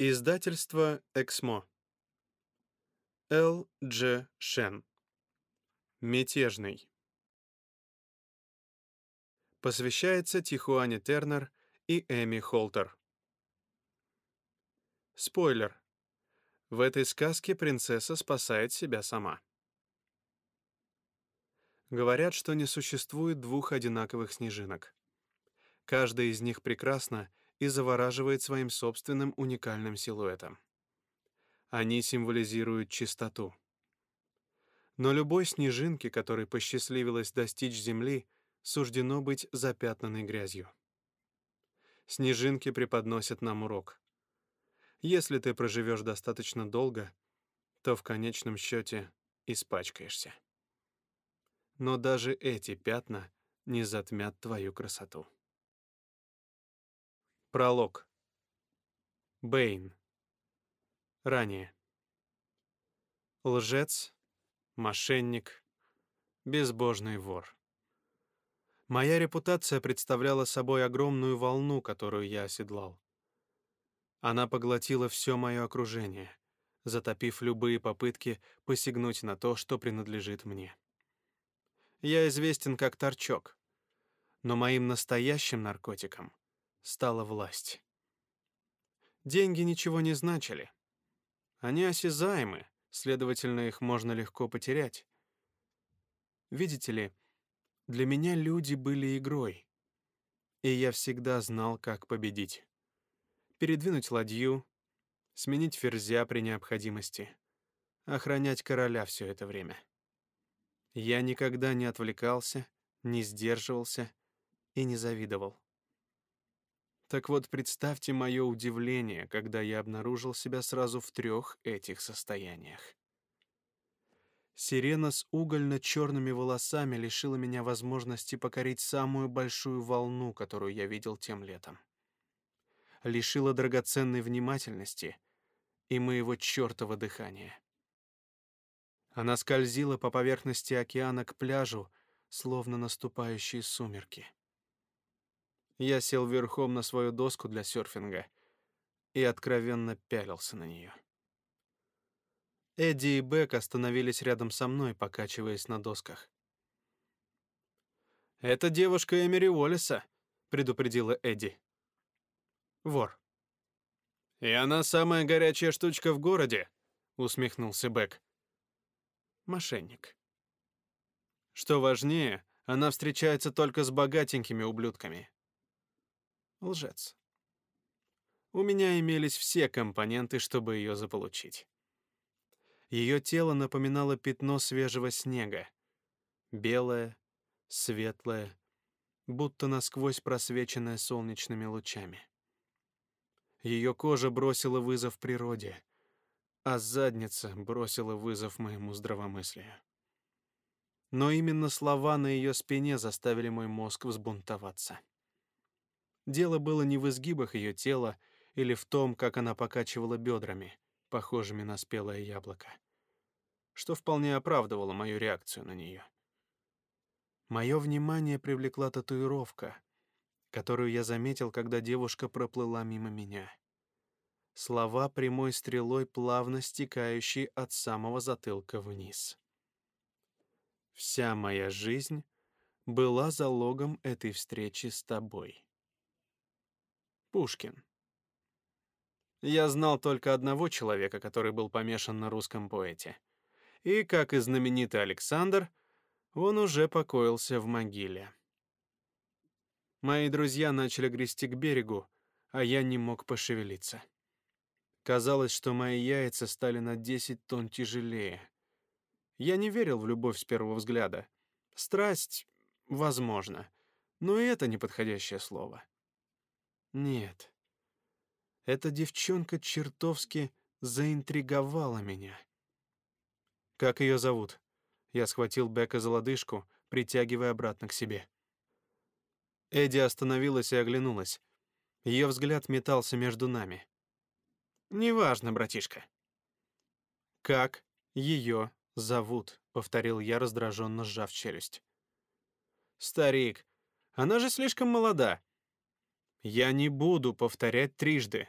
Издательство «Эксмо». Л. Дж. Шен. Мятежный. Посвящается Тихуане Тернер и Эми Холтер. Спойлер. В этой сказке принцесса спасает себя сама. Говорят, что не существует двух одинаковых снежинок. Каждая из них прекрасна и завораживает своим собственным уникальным силуэтом. Они символизируют чистоту. Но любой снежинке, которой посчастливилось достичь земли, суждено быть запятнанной грязью. Снежинки преподносят нам урок. Если ты проживешь достаточно долго, то в конечном счете испачкаешься. Но даже эти пятна не затмят твою красоту. Пролог. Бэйн. Ранее. Лжец, мошенник, безбожный вор. Моя репутация представляла собой огромную волну, которую я оседлал. Она поглотила все мое окружение, затопив любые попытки посягнуть на то, что принадлежит мне. Я известен как торчок, но моим настоящим наркотиком — стала власть. Деньги ничего не значили. Они осязаемы, следовательно, их можно легко потерять. Видите ли, для меня люди были игрой, и я всегда знал, как победить. Передвинуть ладью, сменить ферзя при необходимости, охранять короля все это время. Я никогда не отвлекался, не сдерживался и не завидовал. Так вот, представьте мое удивление, когда я обнаружил себя сразу в трех этих состояниях. Сирена с угольно-черными волосами лишила меня возможности покорить самую большую волну, которую я видел тем летом. Лишила драгоценной внимательности и моего чертова дыхания. Она скользила по поверхности океана к пляжу, словно наступающие сумерки. Я сел верхом на свою доску для серфинга и откровенно пялился на нее. Эдди и Бек остановились рядом со мной, покачиваясь на досках. «Это девушка Эмери Уоллеса», — предупредила Эдди. «Вор». «И она самая горячая штучка в городе», — усмехнулся Бек. «Мошенник». Что важнее, она встречается только с богатенькими ублюдками лжец. У меня имелись все компоненты, чтобы ее заполучить. Ее тело напоминало пятно свежего снега. Белое, светлое, будто насквозь просвеченное солнечными лучами. Ее кожа бросила вызов природе, а задница бросила вызов моему здравомыслию. Но именно слова на ее спине заставили мой мозг взбунтоваться. Дело было не в изгибах ее тела или в том, как она покачивала бедрами, похожими на спелое яблоко, что вполне оправдывало мою реакцию на нее. Мое внимание привлекла татуировка, которую я заметил, когда девушка проплыла мимо меня. Слова прямой стрелой, плавно стекающие от самого затылка вниз. Вся моя жизнь была залогом этой встречи с тобой. Пушкин. Я знал только одного человека, который был помешан на русском поэте. И, как и знаменитый Александр, он уже покоился в могиле. Мои друзья начали грести к берегу, а я не мог пошевелиться. Казалось, что мои яйца стали на 10 тонн тяжелее. Я не верил в любовь с первого взгляда. Страсть — возможно, но и это неподходящее слово. Нет. Эта девчонка чертовски заинтриговала меня. Как ее зовут? Я схватил Бека за лодыжку, притягивая обратно к себе. Эдди остановилась и оглянулась. Ее взгляд метался между нами. «Неважно, братишка». «Как ее зовут?» — повторил я, раздраженно сжав челюсть. «Старик, она же слишком молода. Я не буду повторять трижды.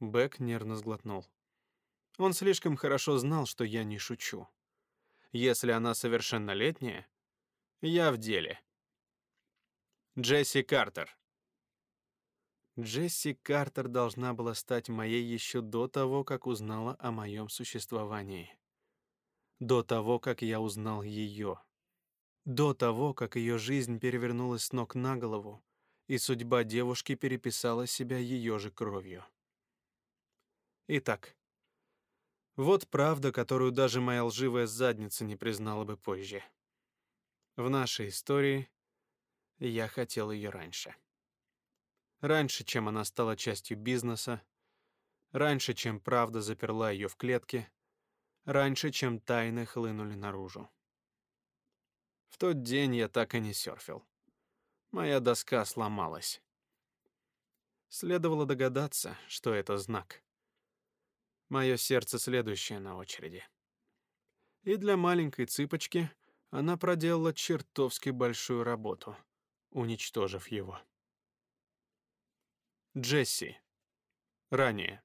Бэк нервно сглотнул. Он слишком хорошо знал, что я не шучу. Если она совершеннолетняя, я в деле. Джесси Картер. Джесси Картер должна была стать моей еще до того, как узнала о моем существовании. До того, как я узнал ее. До того, как ее жизнь перевернулась с ног на голову, и судьба девушки переписала себя ее же кровью. Итак, вот правда, которую даже моя лживая задница не признала бы позже. В нашей истории я хотел ее раньше. Раньше, чем она стала частью бизнеса, раньше, чем правда заперла ее в клетке, раньше, чем тайны хлынули наружу. В тот день я так и не серфил. Моя доска сломалась. Следовало догадаться, что это знак. Мое сердце следующее на очереди. И для маленькой цыпочки она проделала чертовски большую работу, уничтожив его. Джесси. Ранее.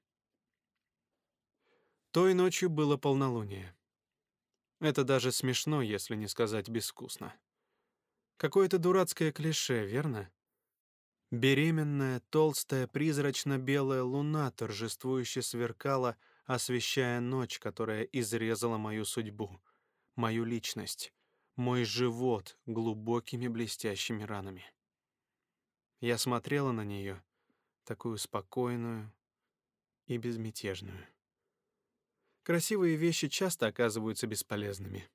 Той ночью было полнолуние. Это даже смешно, если не сказать безвкусно. Какое-то дурацкое клише, верно? Беременная, толстая, призрачно-белая луна торжествующе сверкала освещая ночь, которая изрезала мою судьбу, мою личность, мой живот глубокими блестящими ранами. Я смотрела на нее, такую спокойную и безмятежную. Красивые вещи часто оказываются бесполезными.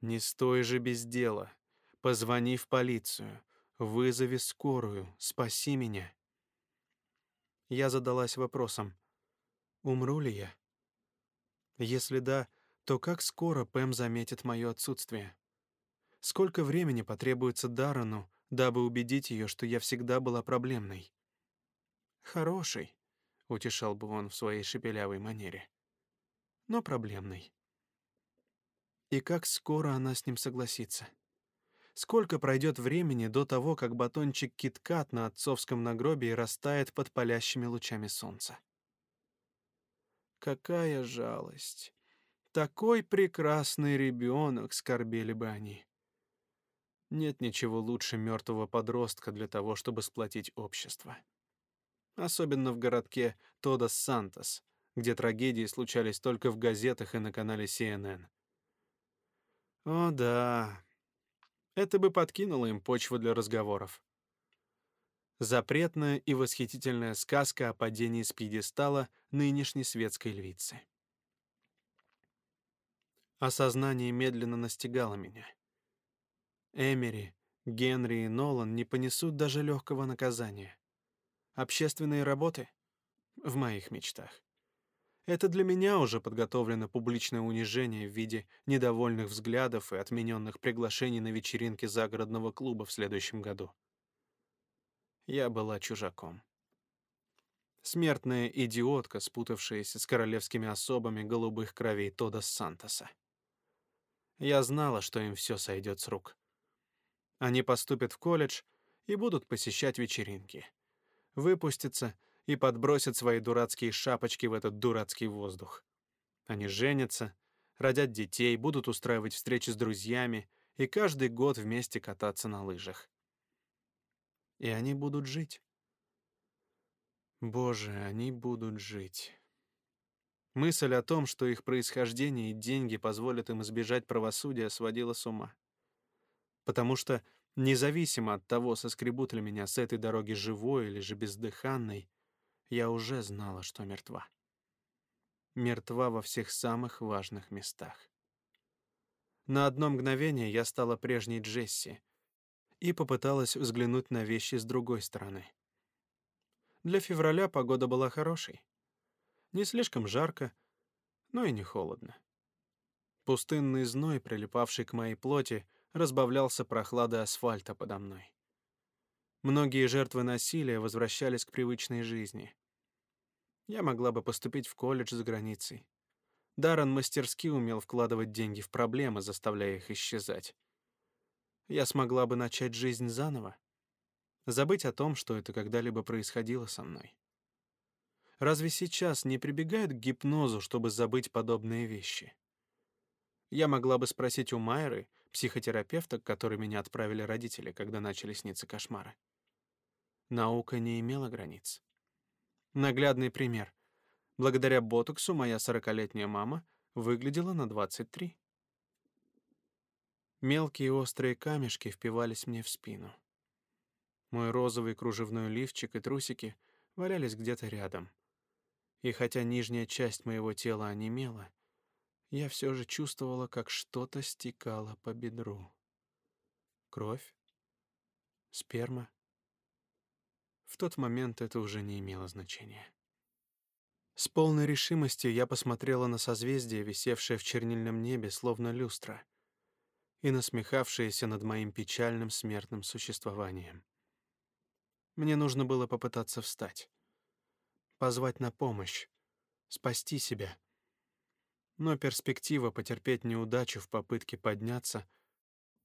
Не стой же без дела. Позвони в полицию. Вызови скорую. Спаси меня. Я задалась вопросом, Умру ли я? Если да, то как скоро Пэм заметит мое отсутствие? Сколько времени потребуется Дарану, дабы убедить ее, что я всегда была проблемной? Хороший, утешал бы он в своей шепелявой манере. Но проблемный. И как скоро она с ним согласится? Сколько пройдет времени до того, как батончик киткат на отцовском нагробии растает под палящими лучами солнца? Какая жалость! Такой прекрасный ребенок, скорбели бы они. Нет ничего лучше мертвого подростка для того, чтобы сплотить общество. Особенно в городке Тодос-Сантос, где трагедии случались только в газетах и на канале CNN. О да, это бы подкинуло им почву для разговоров. Запретная и восхитительная сказка о падении с пьедестала нынешней светской львицы. Осознание медленно настигало меня. Эмери, Генри и Нолан не понесут даже легкого наказания. Общественные работы в моих мечтах. Это для меня уже подготовлено публичное унижение в виде недовольных взглядов и отмененных приглашений на вечеринки загородного клуба в следующем году. Я была чужаком. Смертная идиотка, спутавшаяся с королевскими особами голубых кровей Тода Сантоса. Я знала, что им все сойдет с рук. Они поступят в колледж и будут посещать вечеринки. Выпустятся и подбросят свои дурацкие шапочки в этот дурацкий воздух. Они женятся, родят детей, будут устраивать встречи с друзьями и каждый год вместе кататься на лыжах и они будут жить. Боже, они будут жить. Мысль о том, что их происхождение и деньги позволят им избежать правосудия, сводила с ума. Потому что, независимо от того, соскребут ли меня с этой дороги живой или же бездыханной, я уже знала, что мертва. Мертва во всех самых важных местах. На одно мгновение я стала прежней Джесси, и попыталась взглянуть на вещи с другой стороны. Для февраля погода была хорошей. Не слишком жарко, но и не холодно. Пустынный зной, прилипавший к моей плоти, разбавлялся прохладой асфальта подо мной. Многие жертвы насилия возвращались к привычной жизни. Я могла бы поступить в колледж за границей. Даррен мастерски умел вкладывать деньги в проблемы, заставляя их исчезать я смогла бы начать жизнь заново, забыть о том, что это когда-либо происходило со мной. Разве сейчас не прибегают к гипнозу, чтобы забыть подобные вещи? Я могла бы спросить у Майры, психотерапевта, к которой меня отправили родители, когда начали сниться кошмары. Наука не имела границ. Наглядный пример. Благодаря ботоксу моя сорокалетняя мама выглядела на 23. Мелкие острые камешки впивались мне в спину. Мой розовый кружевной лифчик и трусики валялись где-то рядом. И хотя нижняя часть моего тела онемела, я все же чувствовала, как что-то стекало по бедру. Кровь? Сперма? В тот момент это уже не имело значения. С полной решимостью я посмотрела на созвездие, висевшее в чернильном небе, словно люстра, и насмехавшееся над моим печальным смертным существованием. Мне нужно было попытаться встать позвать на помощь, спасти себя. Но перспектива потерпеть неудачу в попытке подняться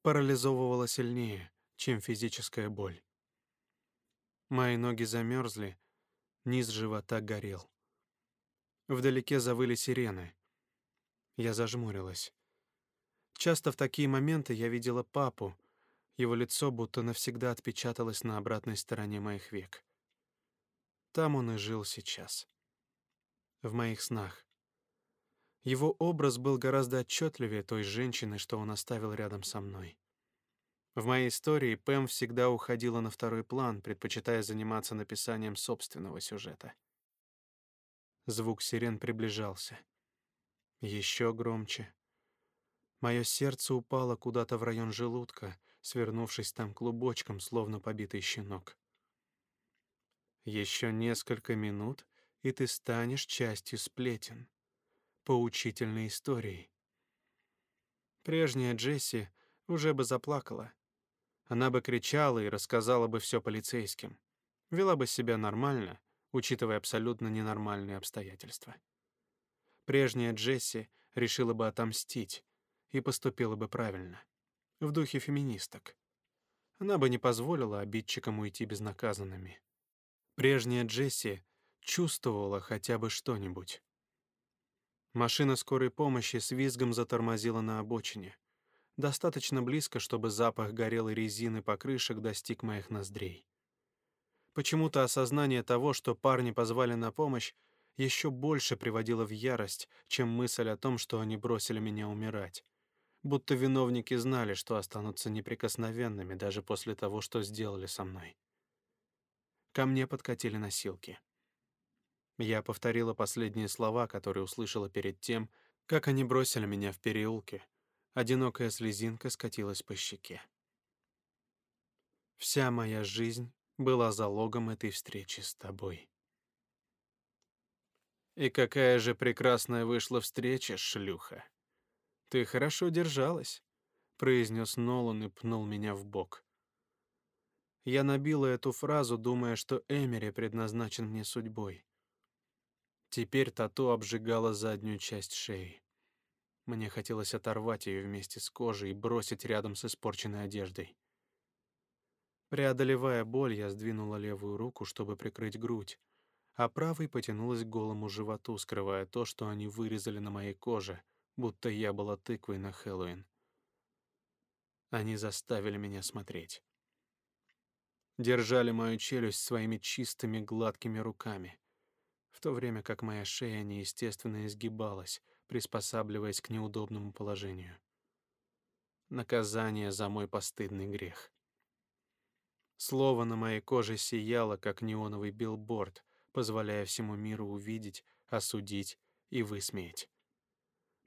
парализовывала сильнее, чем физическая боль. Мои ноги замерзли, низ живота горел. Вдалеке завыли сирены. Я зажмурилась. Часто в такие моменты я видела папу. Его лицо будто навсегда отпечаталось на обратной стороне моих век. Там он и жил сейчас. В моих снах. Его образ был гораздо отчетливее той женщины, что он оставил рядом со мной. В моей истории Пэм всегда уходила на второй план, предпочитая заниматься написанием собственного сюжета. Звук сирен приближался. Еще громче. Мое сердце упало куда-то в район желудка, свернувшись там клубочком, словно побитый щенок. Еще несколько минут, и ты станешь частью сплетен, поучительной истории. Прежняя Джесси уже бы заплакала. Она бы кричала и рассказала бы все полицейским. Вела бы себя нормально, учитывая абсолютно ненормальные обстоятельства. Прежняя Джесси решила бы отомстить и поступила бы правильно, в духе феминисток. Она бы не позволила обидчикам уйти безнаказанными. Прежняя Джесси чувствовала хотя бы что-нибудь. Машина скорой помощи с визгом затормозила на обочине. Достаточно близко, чтобы запах горелой резины покрышек достиг моих ноздрей. Почему-то осознание того, что парни позвали на помощь, еще больше приводило в ярость, чем мысль о том, что они бросили меня умирать. Будто виновники знали, что останутся неприкосновенными даже после того, что сделали со мной. Ко мне подкатили носилки. Я повторила последние слова, которые услышала перед тем, как они бросили меня в переулке. Одинокая слезинка скатилась по щеке. Вся моя жизнь была залогом этой встречи с тобой. И какая же прекрасная вышла встреча, шлюха. Ты хорошо держалась, произнес Нолан и пнул меня в бок. Я набила эту фразу, думая, что Эмери предназначен мне судьбой. Теперь тату обжигала заднюю часть шеи. Мне хотелось оторвать ее вместе с кожей и бросить рядом с испорченной одеждой. Преодолевая боль, я сдвинула левую руку, чтобы прикрыть грудь, а правой потянулась к голому животу, скрывая то, что они вырезали на моей коже, будто я была тыквой на Хэллоуин. Они заставили меня смотреть держали мою челюсть своими чистыми гладкими руками, в то время как моя шея неестественно изгибалась, приспосабливаясь к неудобному положению. Наказание за мой постыдный грех. Слово на моей коже сияло, как неоновый билборд, позволяя всему миру увидеть, осудить и высмеять.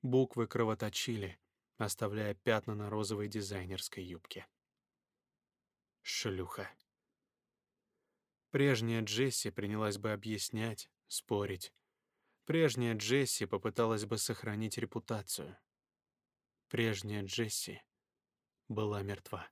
Буквы кровоточили, оставляя пятна на розовой дизайнерской юбке. Шлюха. Прежняя Джесси принялась бы объяснять, спорить. Прежняя Джесси попыталась бы сохранить репутацию. Прежняя Джесси была мертва.